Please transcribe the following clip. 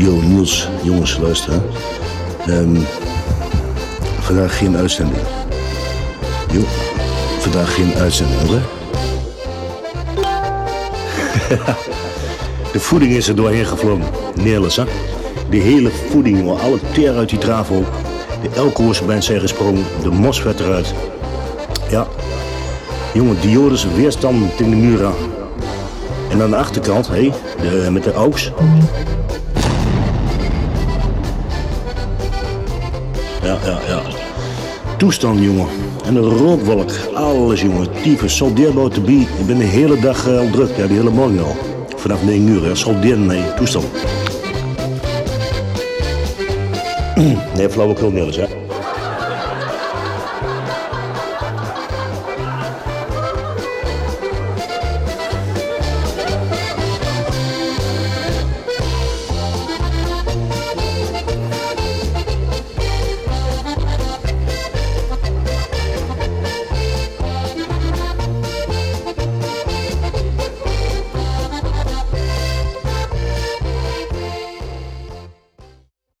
Yo, Niels, jongens, luister. Ehm, vandaag geen uitzending. Jo, vandaag geen uitzending, hoor. De voeding is er doorheen gevlogen. Neerles, hè? De hele voeding, jongen. Alle teer uit die trafo. De Elkoers zijn gesprongen. De mos eruit. Ja. Jongen, diodes weerstand tegen de muur aan. En aan de achterkant, hé, de, met de aux. Ja, ja, ja. Toestand, jongen. En een rookwolk. Alles, jongen. Tyfus, soldeerboot te bie. Ik ben de hele dag eh, al druk. Ja, de hele morgen al. Vanaf 9 uur, hè. Solderen, nee. Toestand. Nee, flauwekul, Niels, hè.